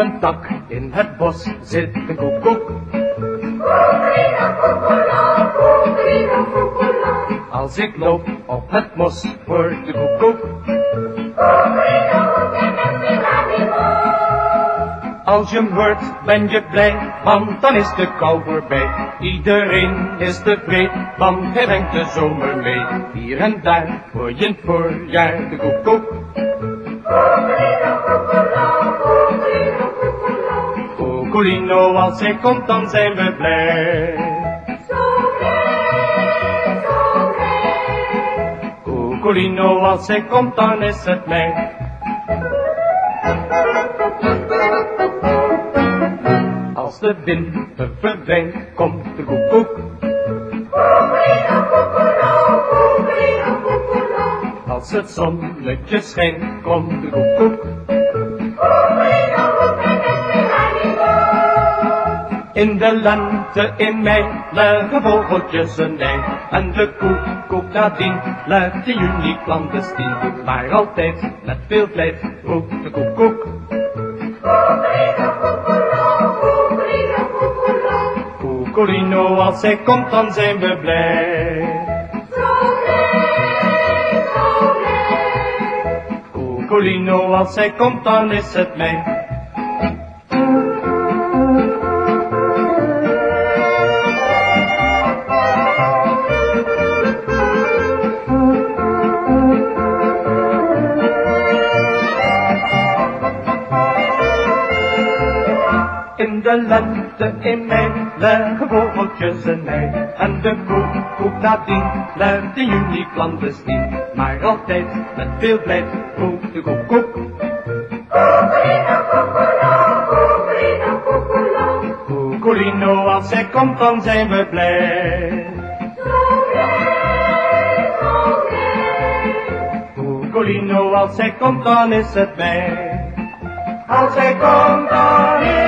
een tak in het bos zit een koekoek. Als ik loop op het mos voor de koekoek. Als je hem hoort, ben je blij, want dan is de kou voorbij. Iedereen is tevreden, want hij brengt de zomer mee. Hier en daar hoor je in het voorjaar de koekoek. Koekolino, als hij komt, dan zijn we blij. Koekolino, als hij komt, dan is het mij. Als de wind verdwijnt, komt de koekoek. Als het zonnetje schijnt, komt de koekoek. In de lente in mei leggen vogeltjes een ei. En de koekoek nadien legt in juni clandestien. Maar altijd met veel vlijt roept de koekoek. Koekolino, als hij komt dan zijn we blij. Koekolino, als hij komt dan is het mij. In de lente in mei leggen vogeltjes een ei. En de koekoek nadien legt in juni clandestien. Maar altijd met veel blijf roept de koekoek. Koekolino, als hij komt dan zijn we blij. Koekolino, als hij komt dan is het mij. Als hij komt dan